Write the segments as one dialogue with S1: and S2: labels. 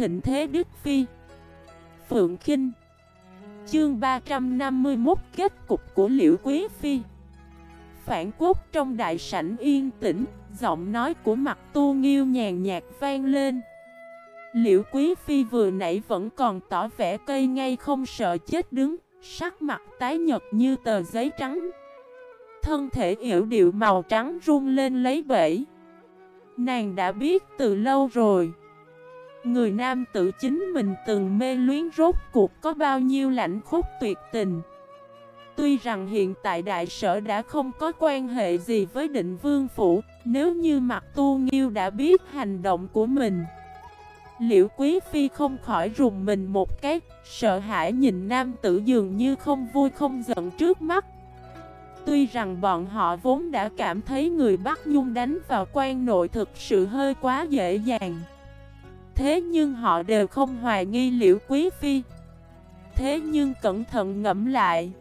S1: thịnh thế Đức Phi. Phượng Kinh. Chương 351 Kết cục của Liễu Quý Phi. Phản quốc trong đại sảnh yên tĩnh, Giọng nói của mặt tu nghiêu nhàn nhạt vang lên. Liễu Quý Phi vừa nãy vẫn còn tỏ vẻ cây ngay không sợ chết đứng, Sắc mặt tái nhật như tờ giấy trắng. Thân thể yểu điệu màu trắng run lên lấy bể Nàng đã biết từ lâu rồi. Người nam tự chính mình từng mê luyến rốt cuộc có bao nhiêu lạnh khúc tuyệt tình. Tuy rằng hiện tại đại sở đã không có quan hệ gì với định vương phủ, Nếu như mặt tu nghiêu đã biết hành động của mình, Liễu Quý Phi không khỏi rùng mình một cái, Sợ hãi nhìn nam tử dường như không vui không giận trước mắt. Tuy rằng bọn họ vốn đã cảm thấy người Bắc Nhung đánh vào quan nội thực sự hơi quá dễ dàng Thế nhưng họ đều không hoài nghi Liễu Quý Phi. Thế nhưng cẩn thận ngẫm lại.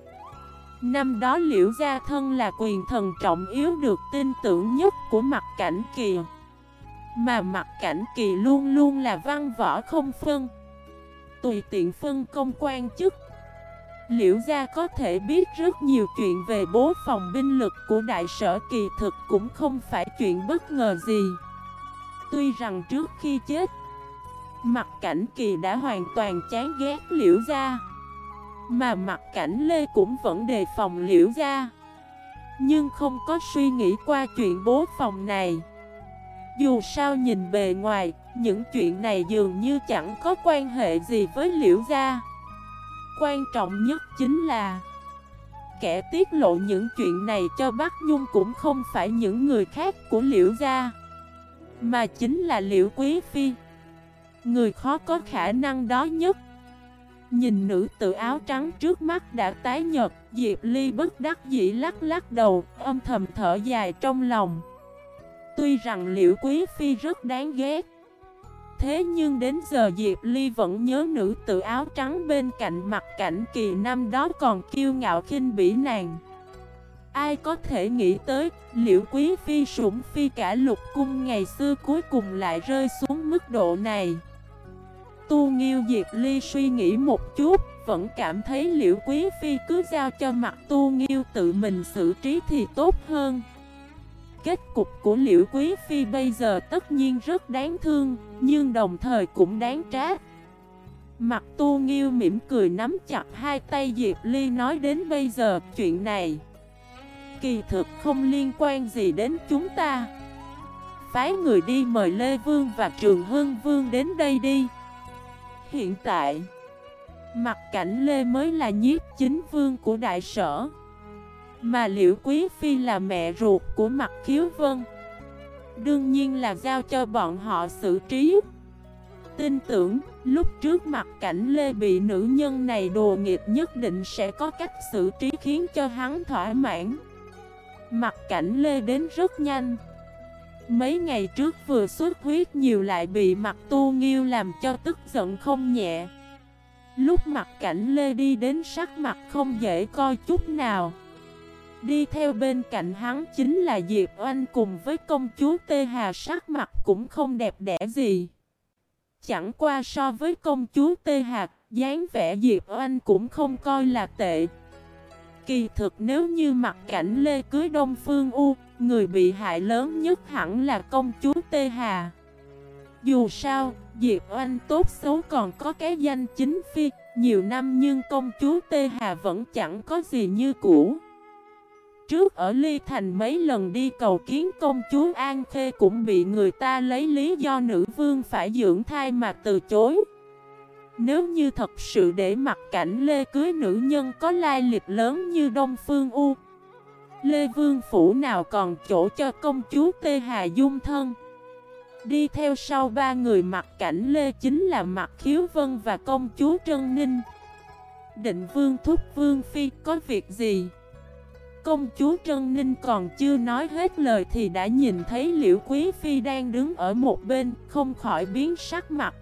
S1: Năm đó Liễu Gia Thân là quyền thần trọng yếu được tin tưởng nhất của mặt cảnh kỳ. Mà mặt cảnh kỳ luôn luôn là văn võ không phân. Tùy tiện phân công quan chức. Liễu Gia có thể biết rất nhiều chuyện về bố phòng binh lực của đại sở kỳ thực cũng không phải chuyện bất ngờ gì. Tuy rằng trước khi chết Mặt cảnh kỳ đã hoàn toàn chán ghét Liễu Gia. Mà mặt cảnh Lê cũng vẫn đề phòng Liễu Gia. Nhưng không có suy nghĩ qua chuyện bố phòng này. Dù sao nhìn bề ngoài, Những chuyện này dường như chẳng có quan hệ gì với Liễu Gia. Quan trọng nhất chính là, Kẻ tiết lộ những chuyện này cho Bắc Nhung cũng không phải những người khác của Liễu Gia, Mà chính là Liễu Quý Phi. Người khó có khả năng đó nhất. Nhìn nữ tự áo trắng trước mắt đã tái nhật Diệp Ly bất đắc dĩ lắc lắc đầu Âm thầm thở dài trong lòng. Tuy rằng liễu quý phi rất đáng ghét Thế nhưng đến giờ Diệp Ly vẫn nhớ nữ tự áo trắng bên cạnh mặt cảnh kỳ năm đó còn kiêu ngạo khinh bỉ nàng. Ai có thể nghĩ tới, liệu quý phi sủng phi cả lục cung ngày xưa cuối cùng lại rơi xuống mức độ này. Tu Nghiêu Diệp Ly suy nghĩ một chút, vẫn cảm thấy Liễu Quý Phi cứ giao cho mặt Tu Nghiêu tự mình xử trí thì tốt hơn. Kết cục của Liễu Quý Phi bây giờ tất nhiên rất đáng thương, nhưng đồng thời cũng đáng trách. Mặt Tu Nghiêu mỉm cười nắm chặt hai tay Diệp Ly nói đến bây giờ chuyện này. Kỳ thực không liên quan gì đến chúng ta. Phái người đi mời Lê Vương và Trường Hưng Vương đến đây đi. Hiện tại, mặt cảnh Lê mới là nhiếp chính vương của đại sở. Mà Liễu Quý Phi là mẹ ruột của mặt khiếu vân. Đương nhiên là giao cho bọn họ xử trí. Tin tưởng, lúc trước mặt cảnh Lê bị nữ nhân này đồ nghiệp nhất định sẽ có cách xử trí khiến cho hắn thỏa mãn. Mặt cảnh Lê đến rất nhanh. Mấy ngày trước vừa xuất huyết nhiều lại bị mặt tu nghiêu làm cho tức giận không nhẹ. Lúc mặt cảnh Lê đi đến sắc mặt không dễ coi chút nào. Đi theo bên cạnh hắn chính là Diệp Oanh cùng với công chúa Tê Hà sắc mặt cũng không đẹp đẽ gì. Chẳng qua so với công chúa Tê Hà, dáng vẻ Diệp Oanh cũng không coi là tệ. Kỳ thực nếu như mặt cảnh Lê cưới Đông Phương U, người bị hại lớn nhất hẳn là công chúa Tê Hà. Dù sao, Diệp Oanh tốt xấu còn có cái danh chính phi, nhiều năm nhưng công chúa Tê Hà vẫn chẳng có gì như cũ. Trước ở Ly Thành mấy lần đi cầu kiến công chúa An Khê cũng bị người ta lấy lý do nữ vương phải dưỡng thai mà từ chối. Nếu như thật sự để mặt cảnh Lê cưới nữ nhân có lai lịch lớn như Đông Phương U, Lê Vương Phủ nào còn chỗ cho công chúa Tê Hà Dung thân? Đi theo sau ba người mặt cảnh Lê chính là mặt Khiếu Vân và công chúa Trân Ninh. Định Vương thúc Vương Phi, có việc gì? Công chúa Trân Ninh còn chưa nói hết lời thì đã nhìn thấy Liễu Quý Phi đang đứng ở một bên, Không khỏi biến sắc mặt.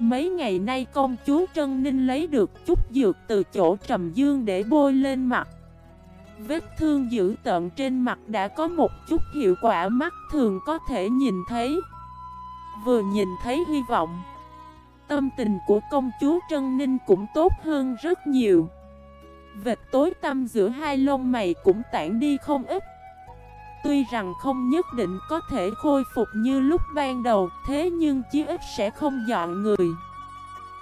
S1: Mấy ngày nay công chúa Trân Ninh lấy được chút dược từ chỗ trầm dương để bôi lên mặt. Vết thương dữ tợn trên mặt đã có một chút hiệu quả mắt thường có thể nhìn thấy. Vừa nhìn thấy hy vọng, tâm tình của công chúa Trân Ninh cũng tốt hơn rất nhiều. Vệt tối tâm giữa hai lông mày cũng tản đi không ít. Tuy rằng không nhất định có thể khôi phục như lúc ban đầu, Thế nhưng chí ít sẽ không dọn người.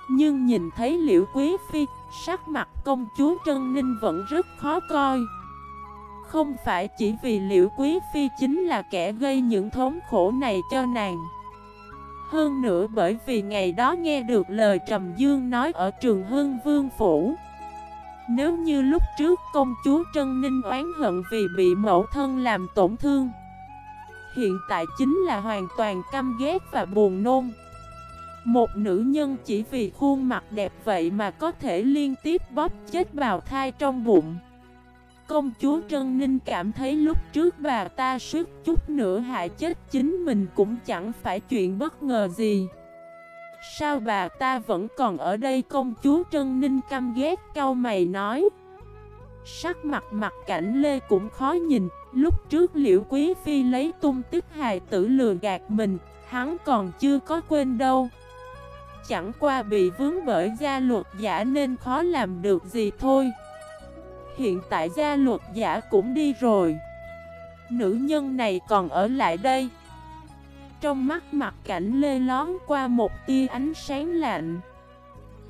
S1: Nhưng nhìn thấy liễu quý phi, Sắc mặt công chúa Trân Ninh vẫn rất khó coi. Không phải chỉ vì liễu quý phi chính là kẻ gây những thống khổ này cho nàng. Hơn nữa bởi vì ngày đó nghe được lời Trầm Dương nói ở trường Hưng Vương Phủ nếu như lúc trước công chúa Trân Ninh oán hận vì bị mẫu thân làm tổn thương, Hiện tại chính là hoàn toàn căm ghét và buồn nôn. Một nữ nhân chỉ vì khuôn mặt đẹp vậy mà có thể liên tiếp bóp chết bào thai trong bụng. Công chúa Trân Ninh cảm thấy lúc trước bà ta suýt chút nữa hại chết chính mình cũng chẳng phải chuyện bất ngờ gì. Sao bà ta vẫn còn ở đây công chúa Trân Ninh căm ghét, cau mày nói. Sắc mặt mặt cảnh Lê cũng khó nhìn. Lúc trước liễu quý phi lấy tung tích hài tử lừa gạt mình, Hắn còn chưa có quên đâu. Chẳng qua bị vướng bởi gia luật giả nên khó làm được gì thôi. Hiện tại gia luật giả cũng đi rồi. Nữ nhân này còn ở lại đây. Trong mắt mặt cảnh lê lón qua một tia ánh sáng lạnh.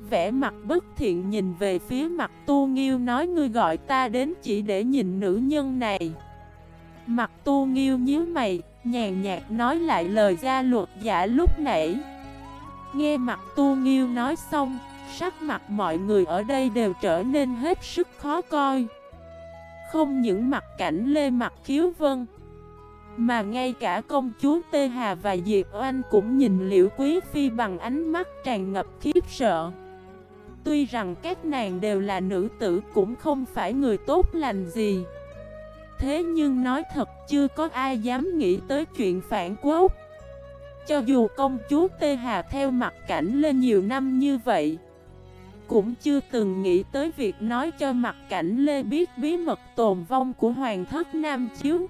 S1: Vẽ mặt bất thiện nhìn về phía mặt tu nghiêu nói ngươi gọi ta đến chỉ để nhìn nữ nhân này. Mặt tu nghiêu nhíu mày, nhàn nhạt nói lại lời gia luật giả lúc nãy. Nghe mặt tu nghiêu nói xong, sắc mặt mọi người ở đây đều trở nên hết sức khó coi. Không những mặt cảnh lê mặt khiếu vân, mà ngay cả công chúa Tê Hà và Diệp Oanh cũng nhìn liễu quý phi bằng ánh mắt tràn ngập khiếp sợ. Tuy rằng các nàng đều là nữ tử cũng không phải người tốt lành gì. Thế nhưng nói thật chưa có ai dám nghĩ tới chuyện phản quốc. Cho dù công chúa Tê Hà theo mặt cảnh lên nhiều năm như vậy, Cũng chưa từng nghĩ tới việc nói cho mặt cảnh Lê biết bí mật tồn vong của Hoàng thất Nam Chiếu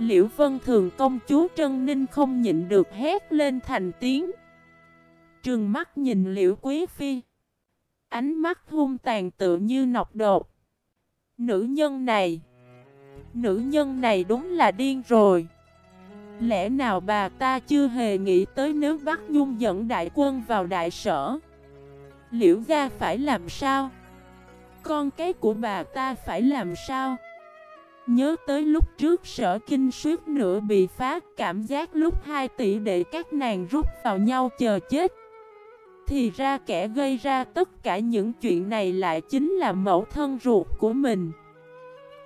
S1: Liễu Vân Thường công chúa Trân Ninh không nhịn được hét lên thành tiếng. Trừng mắt nhìn Liễu Quý Phi. Ánh mắt hung tàn tự như nọc đột. Nữ nhân này, Nữ nhân này đúng là điên rồi. Lẽ nào bà ta chưa hề nghĩ tới nếu bắt Nhung dẫn đại quân vào đại sở? Liễu gia phải làm sao? Con cái của bà ta phải làm sao? Nhớ tới lúc trước sở kinh suýt nữa bị phá, Cảm giác lúc hai tỷ để các nàng rút vào nhau chờ chết. Thì ra kẻ gây ra tất cả những chuyện này lại chính là mẫu thân ruột của mình.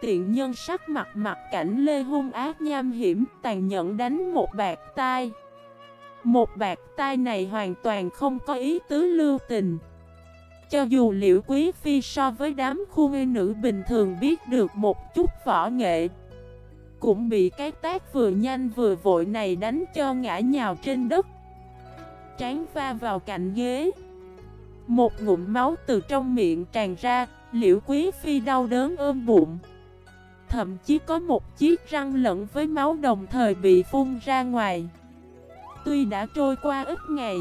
S1: Tiện nhân sắc mặt mặt cảnh lê hung ác nham hiểm, tàn nhẫn đánh một bạc tai. Một bạc tai này hoàn toàn không có ý tứ lưu tình. Cho dù liễu quý phi so với đám khu nữ bình thường biết được một chút võ nghệ, Cũng bị cái tác vừa nhanh vừa vội này đánh cho ngã nhào trên đất. Tráng va vào cạnh ghế. Một ngụm máu từ trong miệng tràn ra, Liễu quý phi đau đớn ôm bụng. Thậm chí có một chiếc răng lẫn với máu đồng thời bị phun ra ngoài. Tuy đã trôi qua ít ngày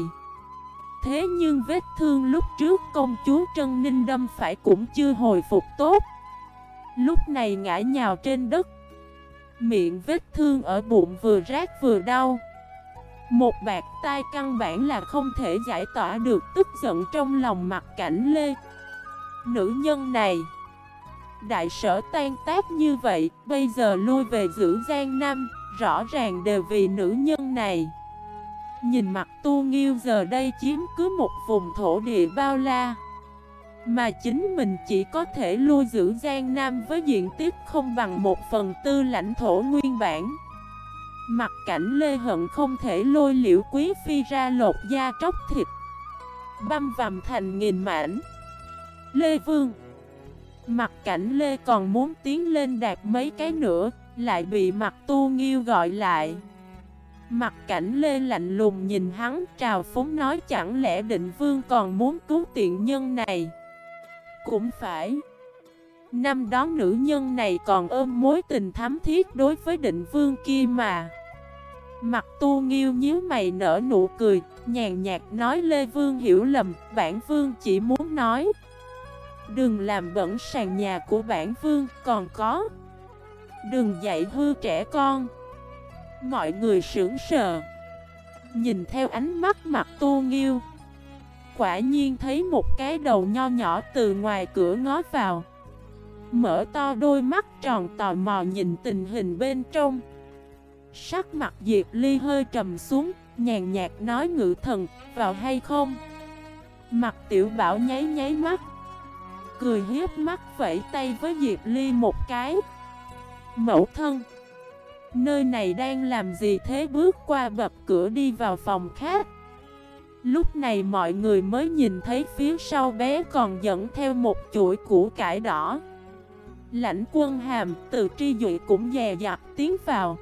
S1: Thế nhưng vết thương lúc trước công chúa Trân Ninh đâm phải cũng chưa hồi phục tốt. Lúc này ngã nhào trên đất. Miệng vết thương ở bụng vừa rát vừa đau. Một bạc tai căn bản là không thể giải tỏa được tức giận trong lòng mặt cảnh Lê. Nữ nhân này đại sở tan tác như vậy, bây giờ lui về giữ Giang Nam, rõ ràng đều vì nữ nhân này. Nhìn mặt tu nghiêu giờ đây chiếm cứ một vùng thổ địa bao la. Mà chính mình chỉ có thể lưu giữ Giang Nam với diện tích không bằng một phần tư lãnh thổ nguyên bản. Mặt cảnh Lê Hận không thể lôi liễu quý phi ra lột da tróc thịt Băm vằm thành nghìn mảnh Lê Vương Mặt cảnh Lê còn muốn tiến lên đạt mấy cái nữa, lại bị mặt tu nghiêu gọi lại. Mặt cảnh Lê lạnh lùng nhìn hắn trào phúng nói chẳng lẽ định vương còn muốn cứu tiện nhân này. Cũng phải. Năm đó nữ nhân này còn ôm mối tình thắm thiết đối với định vương kia mà. Mặt tu nghiêu nhíu mày nở nụ cười, nhàn nhạt nói Lê Vương hiểu lầm, bản Vương chỉ muốn nói. Đừng làm bẩn sàn nhà của bản Vương, còn có. Đừng dạy hư trẻ con. Mọi người sững sờ. Nhìn theo ánh mắt mặt tu nghiêu. Quả nhiên thấy một cái đầu nho nhỏ từ ngoài cửa ngó vào. Mở to đôi mắt tròn tò mò nhìn tình hình bên trong. Sắc mặt Diệp Ly hơi trầm xuống, nhàn nhạt nói ngự thần, vào hay không? Mặt tiểu bảo nháy nháy mắt Cười hiếp mắt vẫy tay với Diệp Ly một cái Mẫu thân Nơi này đang làm gì thế? Bước qua bập cửa đi vào phòng khác. Lúc này mọi người mới nhìn thấy phía sau bé còn dẫn theo một chuỗi củ cải đỏ. Lãnh quân hàm, từ tri dụy cũng dè dặt tiến vào.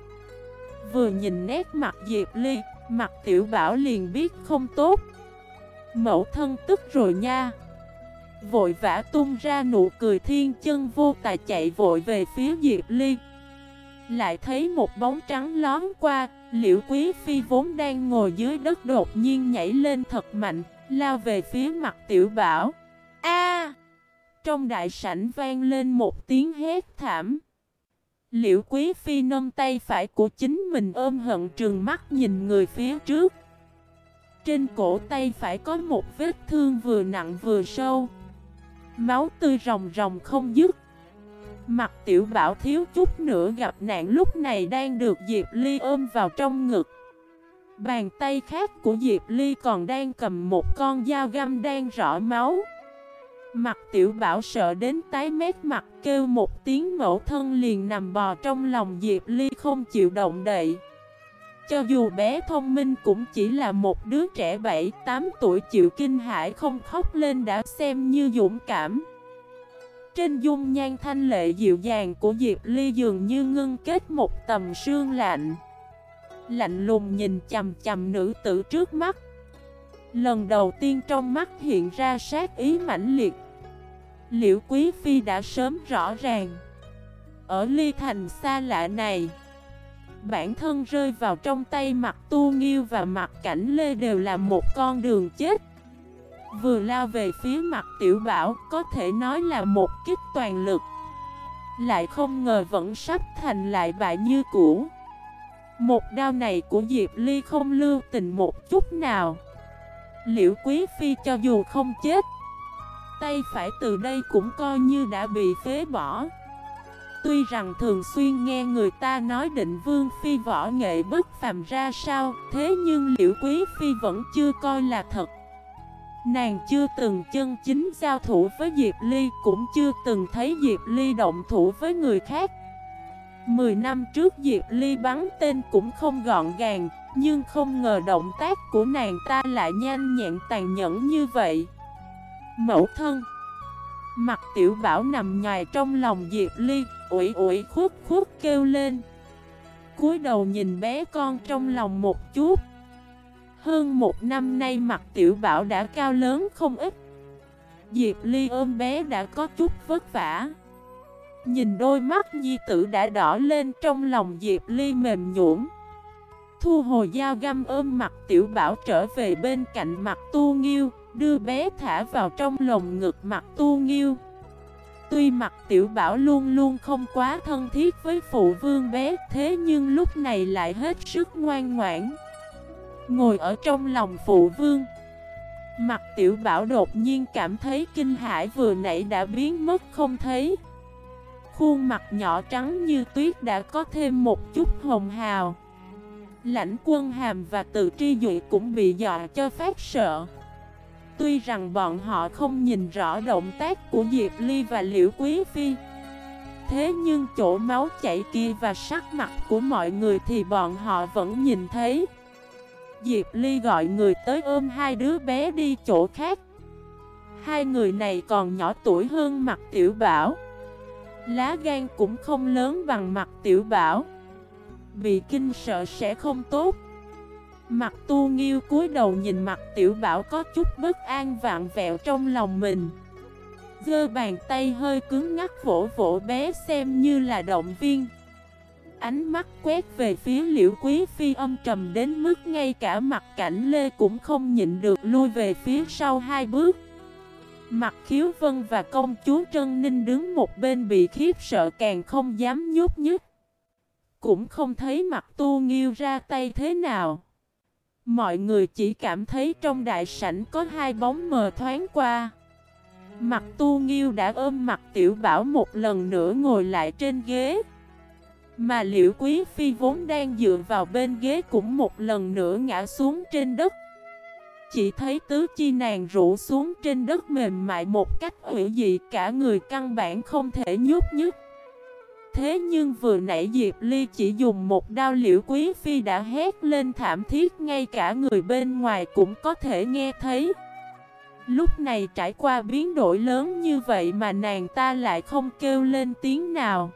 S1: Vừa nhìn nét mặt Diệp Ly, Mặt tiểu bảo liền biết không tốt. Mẫu thân tức rồi nha. Vội vã tung ra nụ cười thiên chân vô tài chạy vội về phía Diệp Ly. Lại thấy một bóng trắng lón qua, Liễu Quý Phi vốn đang ngồi dưới đất đột nhiên nhảy lên thật mạnh, Lao về phía mặt tiểu bảo. A! Trong đại sảnh vang lên một tiếng hét thảm. Liễu Quý Phi nâng tay phải của chính mình ôm hận trừng mắt nhìn người phía trước. Trên cổ tay phải có một vết thương vừa nặng vừa sâu. Máu tươi ròng ròng không dứt. Mặt tiểu bảo thiếu chút nữa gặp nạn lúc này đang được Diệp Ly ôm vào trong ngực. Bàn tay khác của Diệp Ly còn đang cầm một con dao găm đang rõ máu. Mặt tiểu bảo sợ đến tái mét mặt kêu một tiếng mẫu thân liền nằm bò trong lòng Diệp Ly không chịu động đậy. Cho dù bé thông minh cũng chỉ là một đứa trẻ 7-8 tuổi chịu kinh hãi không khóc lên đã xem như dũng cảm. Trên dung nhan thanh lệ dịu dàng của Diệp Ly dường như ngưng kết một tầm sương lạnh. Lạnh lùng nhìn chầm chầm nữ tử trước mắt. Lần đầu tiên trong mắt hiện ra sát ý mãnh liệt. Liễu Quý Phi đã sớm rõ ràng. Ở ly thành xa lạ này, Bản thân rơi vào trong tay mặt tu nghiêu và mặt cảnh lê đều là một con đường chết. Vừa lao về phía mặt tiểu bảo, có thể nói là một kích toàn lực. Lại không ngờ vẫn sắp thành lại bại như cũ. Một đao này của Diệp Ly không lưu tình một chút nào. Liễu Quý Phi cho dù không chết, Tay phải từ đây cũng coi như đã bị phế bỏ. Tuy rằng thường xuyên nghe người ta nói định vương phi võ nghệ bất phàm ra sao, Thế nhưng liễu quý phi vẫn chưa coi là thật. Nàng chưa từng chân chính giao thủ với Diệp Ly, Cũng chưa từng thấy Diệp Ly động thủ với người khác. Mười năm trước Diệp Ly bắn tên cũng không gọn gàng, Nhưng không ngờ động tác của nàng ta lại nhanh nhẹn tàn nhẫn như vậy. Mẫu thân, Mặt tiểu bảo nằm nhòi trong lòng Diệp Ly, ủi ủi khuất khuất kêu lên. Cúi đầu nhìn bé con trong lòng một chút. Hơn một năm nay mặt tiểu bảo đã cao lớn không ít. Diệp Ly ôm bé đã có chút vất vả. Nhìn đôi mắt nhi tử đã đỏ lên trong lòng Diệp Ly mềm nhũn. Thu hồi dao găm ôm mặt tiểu bảo trở về bên cạnh mặt tu nghiêu, Đưa bé thả vào trong lồng ngực mặt tu nghiêu. Tuy mặt tiểu bảo luôn luôn không quá thân thiết với phụ vương bé, Thế nhưng lúc này lại hết sức ngoan ngoãn. Ngồi ở trong lòng phụ vương. Mặt tiểu bảo đột nhiên cảm thấy kinh hãi vừa nãy đã biến mất không thấy. Khuôn mặt nhỏ trắng như tuyết đã có thêm một chút hồng hào. Lãnh quân hàm và tự tri dụy cũng bị dọa cho phát sợ. Tuy rằng bọn họ không nhìn rõ động tác của Diệp Ly và Liễu Quý Phi, Thế nhưng chỗ máu chảy kia và sắc mặt của mọi người thì bọn họ vẫn nhìn thấy. Diệp Ly gọi người tới ôm hai đứa bé đi chỗ khác. Hai người này còn nhỏ tuổi hơn mặt tiểu bảo. Lá gan cũng không lớn bằng mặt tiểu bảo. Bị kinh sợ sẽ không tốt. Mặt tu nghiêu cúi đầu nhìn mặt tiểu bảo có chút bất an vạn vẹo trong lòng mình. Gơ bàn tay hơi cứng ngắt vỗ vỗ bé xem như là động viên ánh mắt quét về phía liễu quý phi âm trầm đến mức ngay cả mặt cảnh lê cũng không nhịn được lui về phía sau hai bước. Mặt khiếu vân và công chúa Trân Ninh đứng một bên bị khiếp sợ càng không dám nhúc nhích. Cũng không thấy mặt tu nghiêu ra tay thế nào. Mọi người chỉ cảm thấy trong đại sảnh có hai bóng mờ thoáng qua. Mặt tu nghiêu đã ôm mặt tiểu bảo một lần nữa ngồi lại trên ghế. Mà liễu quý phi vốn đang dựa vào bên ghế cũng một lần nữa ngã xuống trên đất. Chỉ thấy tứ chi nàng rũ xuống trên đất mềm mại một cách hữu dị, cả người căn bản không thể nhúc nhích. Thế nhưng vừa nãy Diệp Ly chỉ dùng một đao liễu quý phi đã hét lên thảm thiết, ngay cả người bên ngoài cũng có thể nghe thấy. Lúc này trải qua biến đổi lớn như vậy mà nàng ta lại không kêu lên tiếng nào.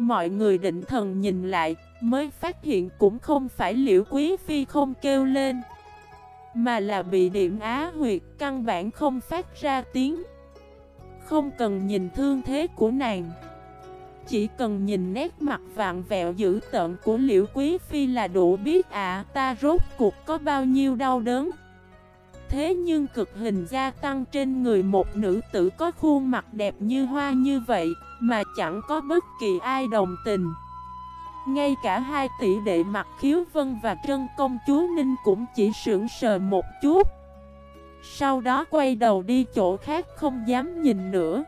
S1: Mọi người định thần nhìn lại, mới phát hiện cũng không phải liễu quý phi không kêu lên. Mà là bị điểm á huyệt căn bản không phát ra tiếng Không cần nhìn thương thế của nàng, Chỉ cần nhìn nét mặt vạn vẹo dữ tợn của liễu quý phi là đủ biết ạ, ta rốt cuộc có bao nhiêu đau đớn Thế nhưng cực hình gia tăng trên người một nữ tử có khuôn mặt đẹp như hoa như vậy mà chẳng có bất kỳ ai đồng tình. Ngay cả hai tỷ đệ mặt khiếu vân và trân công chúa Ninh cũng chỉ sững sờ một chút. Sau đó quay đầu đi chỗ khác không dám nhìn nữa.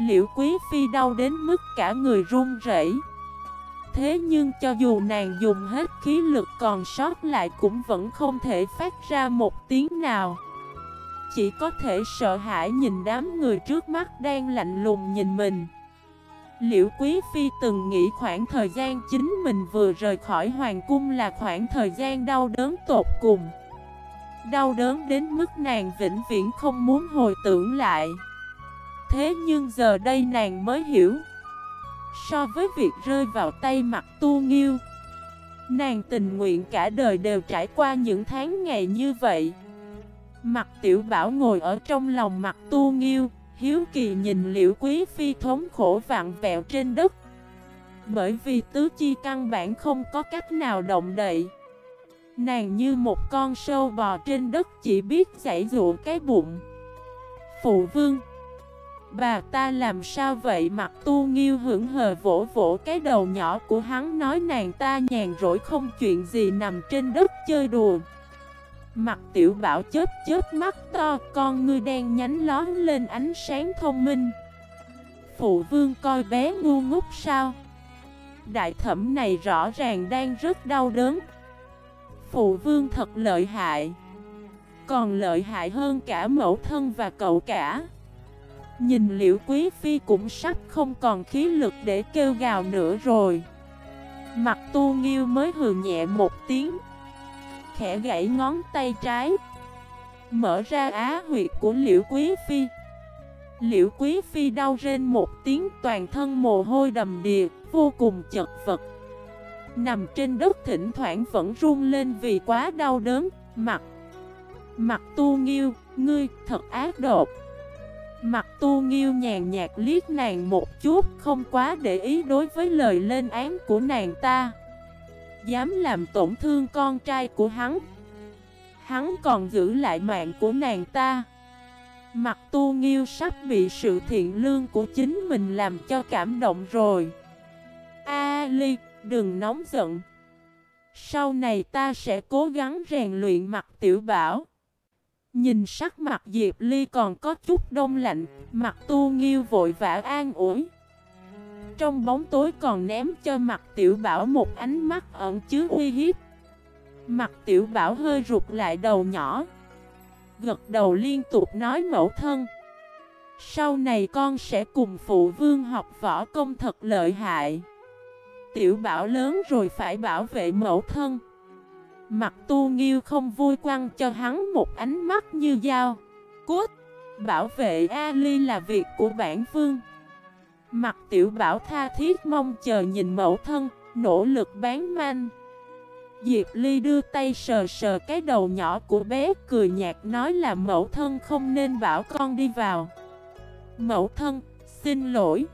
S1: Liễu quý phi đau đến mức cả người run rẩy? Thế nhưng cho dù nàng dùng hết khí lực còn sót lại cũng vẫn không thể phát ra một tiếng nào. Chỉ có thể sợ hãi nhìn đám người trước mắt đang lạnh lùng nhìn mình. Liễu Quý Phi từng nghĩ khoảng thời gian chính mình vừa rời khỏi Hoàng Cung là khoảng thời gian đau đớn tột cùng. Đau đớn đến mức nàng vĩnh viễn không muốn hồi tưởng lại. Thế nhưng giờ đây nàng mới hiểu. So với việc rơi vào tay mặt tu nghiêu, Nàng tình nguyện cả đời đều trải qua những tháng ngày như vậy. Mặt tiểu bảo ngồi ở trong lòng mặt tu nghiêu, Hiếu kỳ nhìn liễu quý phi thống khổ vạn vẹo trên đất. Bởi vì tứ chi căn bản không có cách nào động đậy. Nàng như một con sâu bò trên đất chỉ biết giải dụ cái bụng. Phụ vương, Bà ta làm sao vậy? Mặt tu nghiêu hưởng hờ vỗ vỗ cái đầu nhỏ của hắn, nói nàng ta nhàn rỗi không chuyện gì nằm trên đất chơi đùa. Mặt tiểu bảo chớp chớp mắt to, Con ngươi đen nhánh lón lên ánh sáng thông minh. Phụ vương coi bé ngu ngốc sao? Đại thẩm này rõ ràng đang rất đau đớn. Phụ vương thật lợi hại. Còn lợi hại hơn cả mẫu thân và cậu cả. Nhìn liễu quý phi cũng sắp không còn khí lực để kêu gào nữa rồi. Mặt tu nghiêu mới hừ nhẹ một tiếng khẽ gãy ngón tay trái. Mở ra á huyệt của liễu quý phi. Liễu quý phi đau rên một tiếng, toàn thân mồ hôi đầm đìa, Vô cùng chật vật. Nằm trên đất thỉnh thoảng vẫn run lên vì quá đau đớn, Mặt Mặt tu nghiêu, Ngươi thật ác độc. Mặt tu nghiêu nhàn nhạt liếc nàng một chút, Không quá để ý đối với lời lên án của nàng ta. Dám làm tổn thương con trai của hắn. Hắn còn giữ lại mạng của nàng ta. Mặt tu nghiêu sắp bị sự thiện lương của chính mình làm cho cảm động rồi. A Ly, đừng nóng giận. Sau này ta sẽ cố gắng rèn luyện mặt tiểu bảo. Nhìn sắc mặt Diệp Ly còn có chút đông lạnh Mặt tu nghiêu vội vã an ủi trong bóng tối còn ném cho mặt tiểu bảo một ánh mắt ẩn chứa uy hiếp. Mặt tiểu bảo hơi rụt lại đầu nhỏ, Gật đầu liên tục nói mẫu thân, Sau này con sẽ cùng phụ vương học võ công thật lợi hại. Tiểu bảo lớn rồi phải bảo vệ mẫu thân. Mặt tu nghiêu không vui quăng cho hắn một ánh mắt như dao. Cút! Bảo vệ Ali là việc của bản vương. Mặt tiểu bảo tha thiết mong chờ nhìn mẫu thân, nỗ lực bán manh. Diệp Ly đưa tay sờ sờ cái đầu nhỏ của bé cười nhạt nói là mẫu thân không nên bảo con đi vào. Mẫu thân, xin lỗi.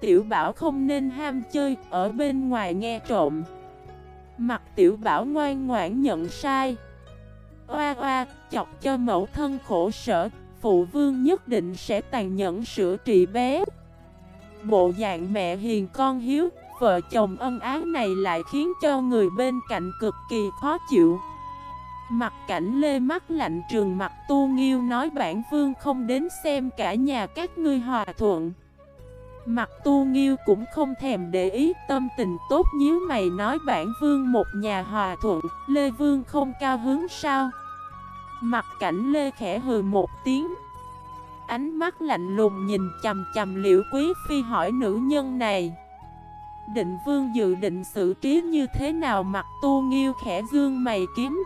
S1: tiểu bảo không nên ham chơi, ở bên ngoài nghe trộm. Mặt tiểu bảo ngoan ngoãn nhận sai. Oa oa, chọc cho mẫu thân khổ sở, phụ vương nhất định sẽ tàn nhẫn sửa trị bé. Bộ dạng mẹ hiền con hiếu, vợ chồng ân ái này lại khiến cho người bên cạnh cực kỳ khó chịu. Mặt cảnh lê mắt lạnh trường mặt tu nghiêu nói bản vương không đến xem cả nhà các ngươi hòa thuận. Mặt tu nghiêu cũng không thèm để ý tâm tình tốt nhíu mày nói bản vương một nhà hòa thuận, Lê Vương không cao hứng sao? Mặt cảnh Lê khẽ hừ một tiếng. Ánh mắt lạnh lùng nhìn chầm chầm liễu quý phi hỏi nữ nhân này. Định vương dự định xử trí như thế nào mặt tu nghiêu khẽ dương mày kiếm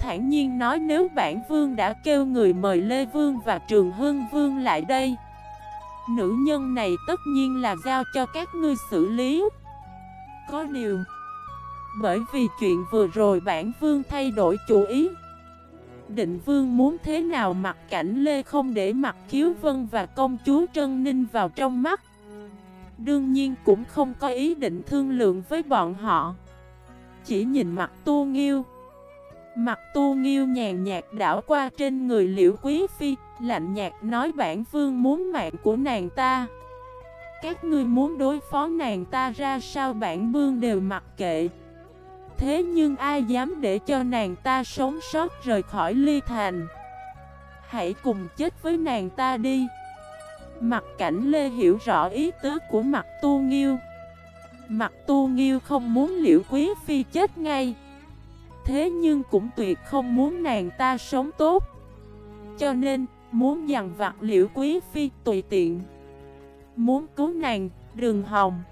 S1: thản nhiên nói nếu bản vương đã kêu người mời Lê Vương và Trường Hương Vương lại đây, Nữ nhân này tất nhiên là giao cho các ngươi xử lý Có điều, Bởi vì chuyện vừa rồi bản vương thay đổi chủ ý Định vương muốn thế nào mặc cảnh Lê không để mặt khiếu vân và công chúa Trân Ninh vào trong mắt. Đương nhiên cũng không có ý định thương lượng với bọn họ. Chỉ nhìn mặt tu nghiêu. Mặt tu nghiêu nhàn nhạt đảo qua trên người liễu quý phi, Lạnh nhạt nói bản vương muốn mạng của nàng ta. Các ngươi muốn đối phó nàng ta ra sao bản vương đều mặc kệ. Thế nhưng ai dám để cho nàng ta sống sót rời khỏi ly thành? Hãy cùng chết với nàng ta đi. Mặt cảnh Lê hiểu rõ ý tứ của mặt tu nghiêu. Mặt tu nghiêu không muốn liễu quý phi chết ngay. Thế nhưng cũng tuyệt không muốn nàng ta sống tốt. Cho nên muốn dằn vặt liễu quý phi tùy tiện. Muốn cứu nàng đường hồng,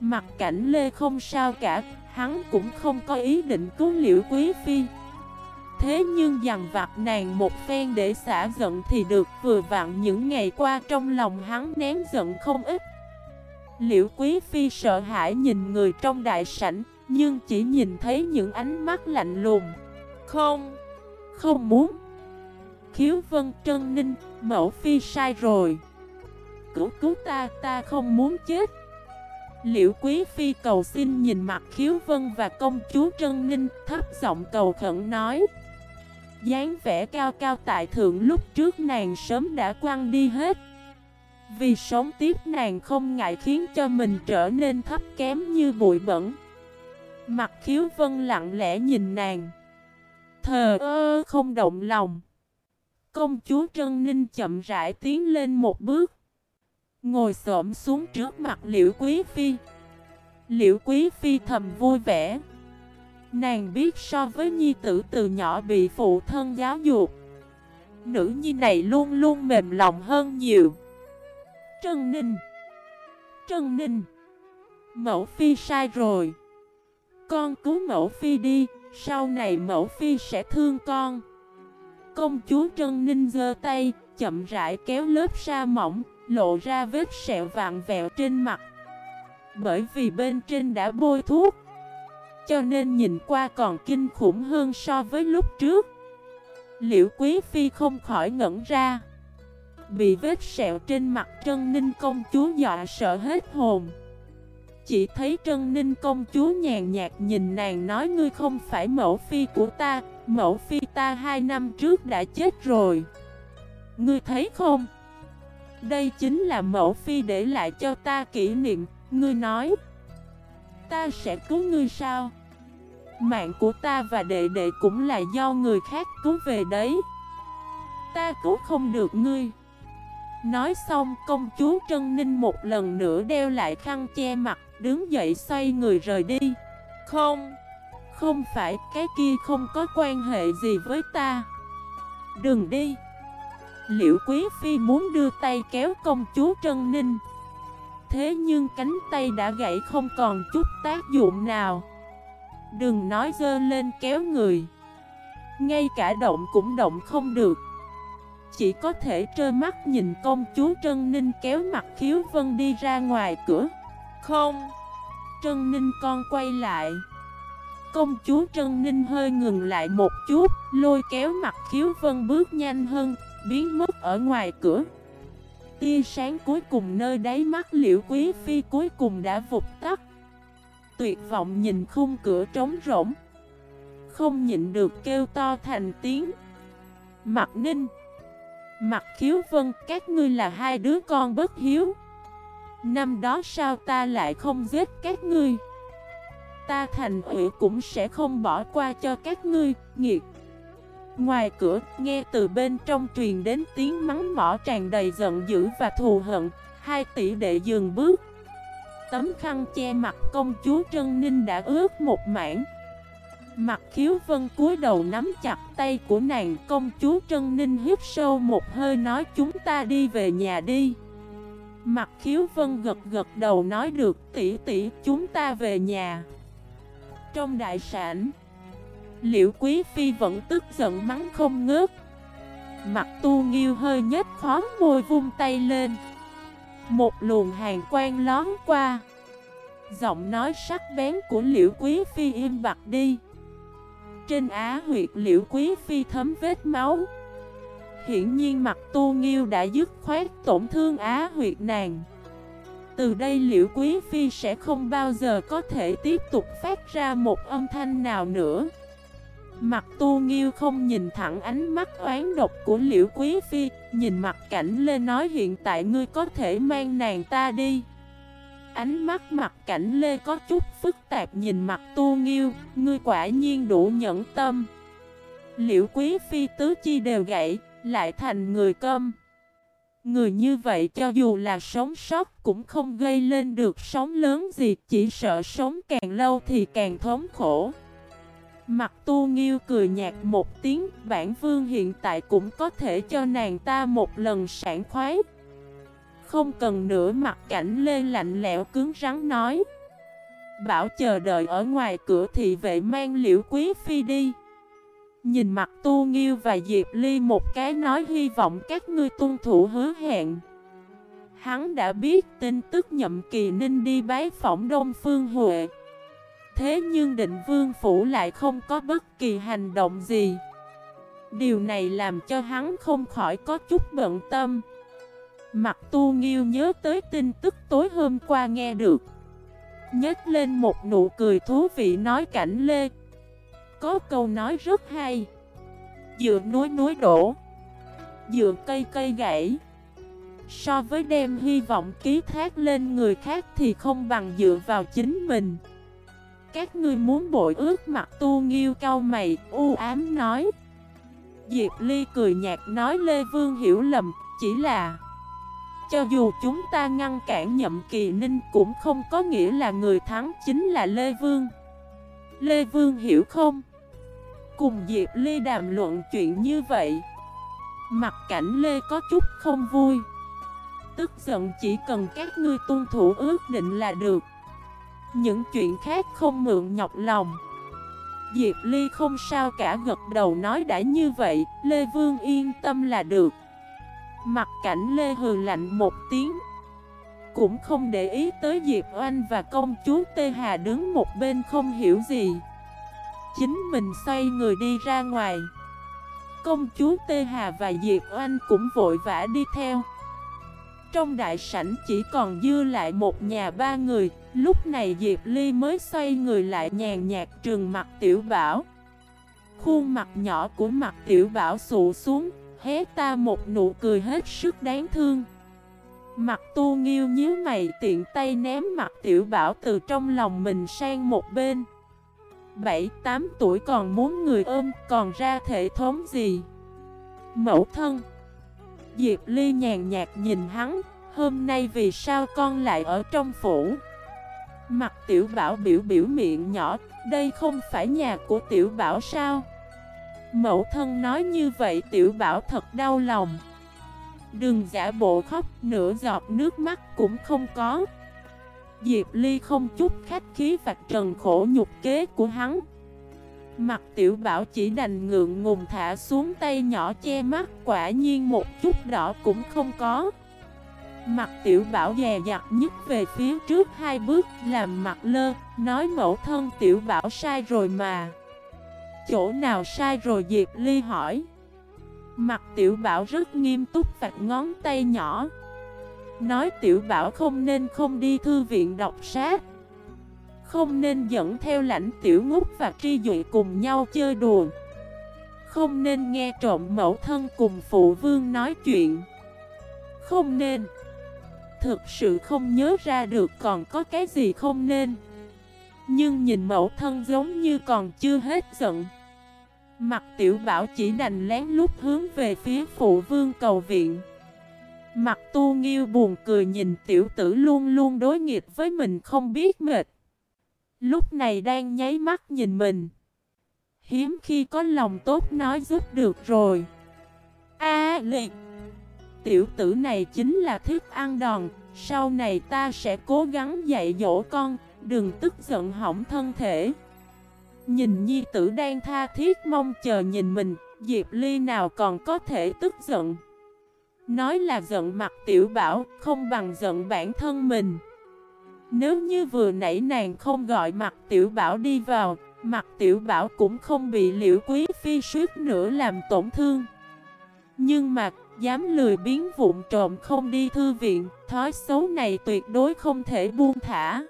S1: Mặt cảnh Lê không sao cả. Hắn cũng không có ý định cứu liễu quý phi. Thế nhưng dằn vặt nàng một phen để xả giận thì được vừa vặn những ngày qua trong lòng hắn nén giận không ít. Liễu Quý Phi sợ hãi nhìn người trong đại sảnh Nhưng chỉ nhìn thấy những ánh mắt lạnh lùng. Không, không muốn. Khiếu Vân Trân Ninh, mẫu Phi sai rồi. Cứu cứu ta, ta không muốn chết Liễu Quý Phi cầu xin nhìn mặt Khiếu Vân và công chúa Trân Ninh Thấp giọng cầu khẩn nói. Dáng vẻ cao cao tại thượng lúc trước nàng sớm đã quăng đi hết. Vì sống tiếp nàng không ngại khiến cho mình trở nên thấp kém như bụi bẩn. Mặt khiếu vân lặng lẽ nhìn nàng. Thờ ơ, không động lòng. Công chúa Trân Ninh chậm rãi tiến lên một bước. Ngồi xổm xuống trước mặt Liễu Quý Phi. Liễu Quý Phi thầm vui vẻ. Nàng biết so với nhi tử từ nhỏ bị phụ thân giáo dục, Nữ nhi này luôn luôn mềm lòng hơn nhiều. Trân Ninh Trân Ninh, Mẫu Phi sai rồi. Con cứu Mẫu Phi đi, Sau này Mẫu Phi sẽ thương con. Công chúa Trân Ninh giơ tay, Chậm rãi kéo lớp sa mỏng. Lộ ra vết sẹo vạn vẹo trên mặt. Bởi vì bên trên đã bôi thuốc, cho nên nhìn qua còn kinh khủng hơn so với lúc trước. Liễu Quý Phi không khỏi ngẩn ra. Bị vết sẹo trên mặt Trân Ninh công chúa dọa sợ hết hồn. Chỉ thấy Trân Ninh công chúa nhàn nhạt nhìn nàng nói, Ngươi không phải mẫu phi của ta, Mẫu phi ta hai năm trước đã chết rồi. Ngươi thấy không? Đây chính là mẫu phi để lại cho ta kỷ niệm. Ngươi nói Ta sẽ cứu ngươi sao? Mạng của ta và đệ đệ cũng là do người khác cứu về đấy. Ta cứu không được ngươi. Nói xong công chúa Trân Ninh một lần nữa đeo lại khăn che mặt Đứng dậy xoay người rời đi. Không. Không phải cái kia không có quan hệ gì với ta. Đừng đi Liễu Quý Phi muốn đưa tay kéo công chúa Trân Ninh. Thế nhưng cánh tay đã gãy không còn chút tác dụng nào. Đừng nói dơ lên kéo người. Ngay cả động cũng động không được. Chỉ có thể trơ mắt nhìn công chúa Trân Ninh kéo mặt khiếu vân đi ra ngoài cửa. Không. Trân Ninh con quay lại. Công chúa Trân Ninh hơi ngừng lại một chút, Lôi kéo mặt khiếu vân bước nhanh hơn. Biến mất ở ngoài cửa. Tia sáng cuối cùng nơi đáy mắt liễu quý phi cuối cùng đã vụt tắt. Tuyệt vọng nhìn khung cửa trống rỗng. Không nhịn được kêu to thành tiếng. Mặt ninh Mặt khiếu vân, các ngươi là hai đứa con bất hiếu. Năm đó sao ta lại không giết các ngươi? Ta thành ủy cũng sẽ không bỏ qua cho các ngươi, Nghiệt Ngoài cửa, nghe từ bên trong truyền đến tiếng mắng mỏ tràn đầy giận dữ và thù hận. Hai tỷ đệ dừng bước. Tấm khăn che mặt công chúa Trân Ninh đã ướt một mảng. Mặt khiếu vân cúi đầu nắm chặt tay của nàng Công chúa Trân Ninh hít sâu một hơi nói chúng ta đi về nhà đi. Mặt khiếu vân gật gật đầu nói được tỷ tỷ chúng ta về nhà. Trong đại sản Liễu Quý Phi vẫn tức giận mắng không ngớt. Mặt tu nghiêu hơi nhếch khó môi vung tay lên. Một luồng hàng quang lón qua. Giọng nói sắc bén của Liễu Quý Phi im bặt đi. Trên á huyệt Liễu Quý Phi thấm vết máu. Hiển nhiên mặt tu nghiêu đã dứt khoát tổn thương á huyệt nàng. Từ đây Liễu Quý Phi sẽ không bao giờ có thể tiếp tục phát ra một âm thanh nào nữa. Mặt tu nghiêu không nhìn thẳng ánh mắt oán độc của liễu quý phi, Nhìn mặt cảnh lê nói hiện tại ngươi có thể mang nàng ta đi. Ánh mắt mặt cảnh lê có chút phức tạp nhìn mặt tu nghiêu, Ngươi quả nhiên đủ nhẫn tâm. Liễu quý phi tứ chi đều gãy, Lại thành người câm. Người như vậy cho dù là sống sót cũng không gây lên được sóng lớn gì, Chỉ sợ sống càng lâu thì càng thống khổ. Mặt tu nghiêu cười nhạt một tiếng, Bản vương hiện tại cũng có thể cho nàng ta một lần sản khoái. Không cần nữa. Mặt cảnh lê lạnh lẽo cứng rắn nói. Bảo chờ đợi ở ngoài cửa thì vệ mang liễu quý phi đi. Nhìn mặt tu nghiêu và Diệp Ly một cái nói, hy vọng các ngươi tuân thủ hứa hẹn. Hắn đã biết tin tức nhậm kỳ ninh đi bái phỏng Đông Phương Huệ. Thế nhưng định vương phủ lại không có bất kỳ hành động gì. Điều này làm cho hắn không khỏi có chút bận tâm. Mặt tu nghiêu nhớ tới tin tức tối hôm qua nghe được. Nhếch lên một nụ cười thú vị nói cảnh lê. Có câu nói rất hay. Dựa núi núi đổ, Dựa cây cây gãy. So với đem hy vọng ký thác lên người khác thì không bằng dựa vào chính mình các ngươi muốn bội ước mặt tu nghiêu cao mày, u ám nói. Diệp Ly cười nhạt nói Lê Vương hiểu lầm, chỉ là Cho dù chúng ta ngăn cản nhậm kỳ ninh cũng không có nghĩa là người thắng chính là Lê Vương. Lê Vương hiểu không? Cùng Diệp Ly đàm luận chuyện như vậy Mặt cảnh Lê có chút không vui. Tức giận chỉ cần các ngươi tuân thủ ước định là được những chuyện khác không mượn nhọc lòng. Diệp Ly không sao cả, gật đầu nói đã như vậy, Lê Vương yên tâm là được. Mặt cảnh Lê hừ lạnh một tiếng. Cũng không để ý tới Diệp Oanh và công chúa Tê Hà đứng một bên không hiểu gì. Chính mình xoay người đi ra ngoài. Công chúa Tê Hà và Diệp Oanh cũng vội vã đi theo trong đại sảnh chỉ còn dư lại một nhà ba người. Lúc này Diệp Ly mới xoay người lại nhàn nhạt trường mặt tiểu bảo. Khuôn mặt nhỏ của mặt tiểu bảo sụ xuống, Hé ta một nụ cười hết sức đáng thương. Mặt tu nghiêu nhíu mày, tiện tay ném mặt tiểu bảo từ trong lòng mình sang một bên. 7-8 tuổi còn muốn người ôm, còn ra thể thống gì? Mẫu thân Diệp Ly nhàn nhạt nhìn hắn, Hôm nay vì sao con lại ở trong phủ? Mặt tiểu bảo biểu biểu miệng nhỏ, Đây không phải nhà của tiểu bảo sao? Mẫu thân nói như vậy, tiểu bảo thật đau lòng. Đừng giả bộ khóc, Nửa giọt nước mắt cũng không có. Diệp Ly không chút khách khí vạch trần khổ nhục kế của hắn. Mặt tiểu bảo chỉ đành ngượng ngùng thả xuống tay nhỏ che mắt, Quả nhiên một chút đỏ cũng không có. Mặt tiểu bảo dè dặt nhất về phía trước hai bước, Làm mặt lơ, Nói mẫu thân tiểu bảo sai rồi mà. Chỗ nào sai rồi Diệp Ly hỏi. Mặt tiểu bảo rất nghiêm túc vạch ngón tay nhỏ. Nói tiểu bảo không nên không đi thư viện đọc sách. Không nên dẫn theo lãnh tiểu ngút và tri dụy cùng nhau chơi đùa. Không nên nghe trộm mẫu thân cùng phụ vương nói chuyện. Không nên. Thực sự không nhớ ra được còn có cái gì không nên. Nhưng nhìn mẫu thân giống như còn chưa hết giận. Mặt tiểu bảo chỉ đành lén lút hướng về phía phụ vương cầu viện. Mặt tu nghiêu buồn cười nhìn tiểu tử luôn luôn đối nghịch với mình không biết mệt. Lúc này đang nháy mắt nhìn mình. Hiếm khi có lòng tốt nói giúp được rồi. A liệt Tiểu tử này chính là thức ăn đòn. Sau này ta sẽ cố gắng dạy dỗ con, Đừng tức giận hỏng thân thể. Nhìn nhi tử đang tha thiết mong chờ nhìn mình, Diệp Ly nào còn có thể tức giận? Nói là giận mặt tiểu bảo, Không bằng giận bản thân mình. Nếu như vừa nãy nàng không gọi mặt tiểu bảo đi vào Mặt tiểu bảo cũng không bị liễu quý phi suýt nữa làm tổn thương. Nhưng mà, dám lười biến vụn trộm không đi thư viện, Thói xấu này tuyệt đối không thể buông thả.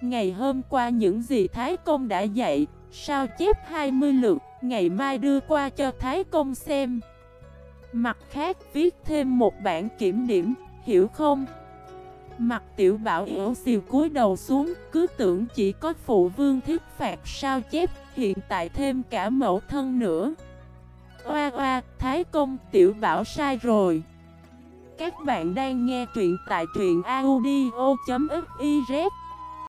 S1: Ngày hôm qua những gì Thái Công đã dạy, Sao chép 20 lượt, Ngày mai đưa qua cho Thái Công xem. Mặt khác viết thêm một bản kiểm điểm, Hiểu không? Mặt tiểu bảo yếu xìu cúi đầu xuống Cứ tưởng chỉ có phụ vương thiết phạt sao chép Hiện tại thêm cả mẫu thân nữa. Oa oa, Thái Công tiểu bảo sai rồi. Các bạn đang nghe truyện tại truyện audio.fif